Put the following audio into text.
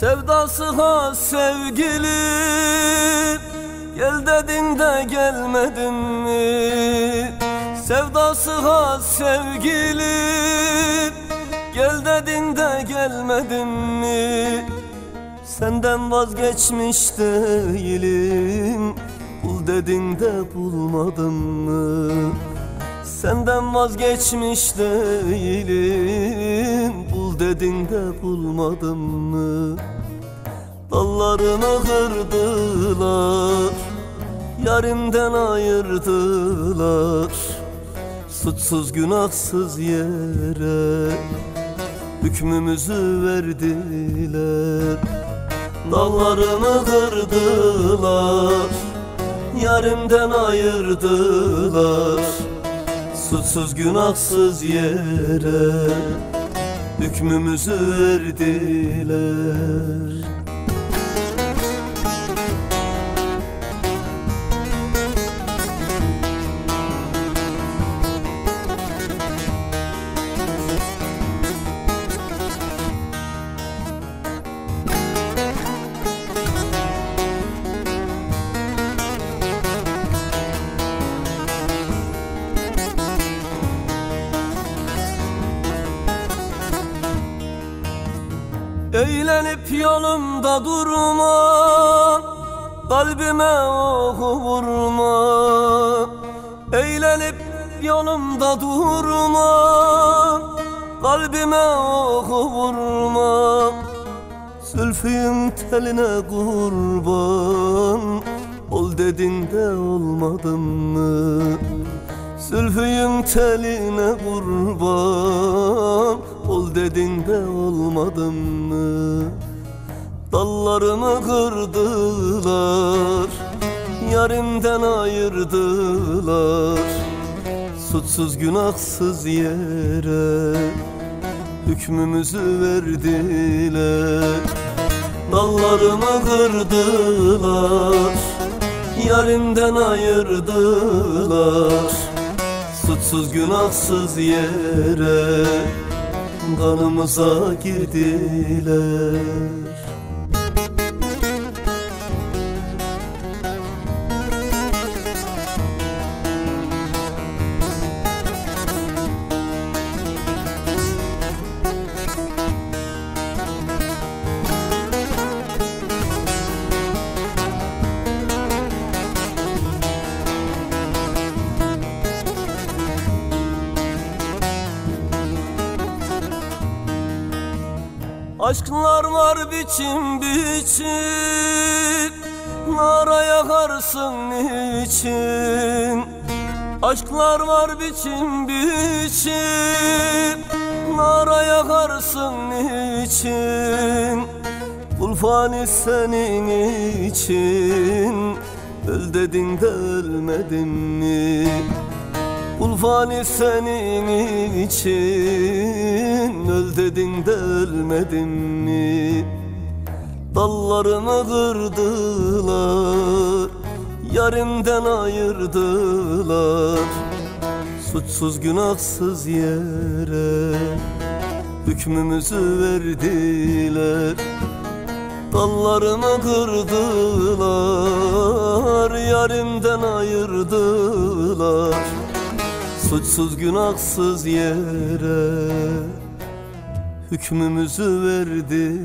Sevdası ha sevgili Gel dedin de gelmedin mi? Sevdası ha sevgili Gel dedin de gelmedin mi? Senden vazgeçmiş değilim Bul dedin de bulmadın mı? Senden vazgeçmiş değilim dedin de bulmadın mı? Dallarını kırdılar Yarimden ayırdılar. Suçsuz günahsız yere Hükmümüzü verdiler. Dallarını kırdılar Yarimden ayırdılar. Suçsuz günahsız yere Hükmümüzü verdiler Eğlenip yolumda durma Kalbime oku vurma Eğlenip yolumda durma Kalbime oku vurma Zülfün teline kurban Ol dedin de olmadın mı? Zülfüyüm teline kurban Ol dedin de olmadın mı? Dallarımı kırdılar Yarimden ayırdılar. Suçsuz günahsız yere Hükmümüzü verdiler. Dallarımı kırdılar Yarimden ayırdılar. Suçsuz günahsız yere Kanımıza girdiler Aşklar var biçim biçim Nara yakarsın için Aşklar var biçim biçim Nara yakarsın için Kulfani senin için Öl dedin de ölmedin mi? Ulfani senin için Öl dedin de ölmedin mi? Dallarımı kırdılar Yarimden ayırdılar. Suçsuz günahsız yere Hükmümüzü verdiler. Dallarımı kırdılar Yarimden ayırdılar Suçsuz günahsız yere Hükmümüzü verdiler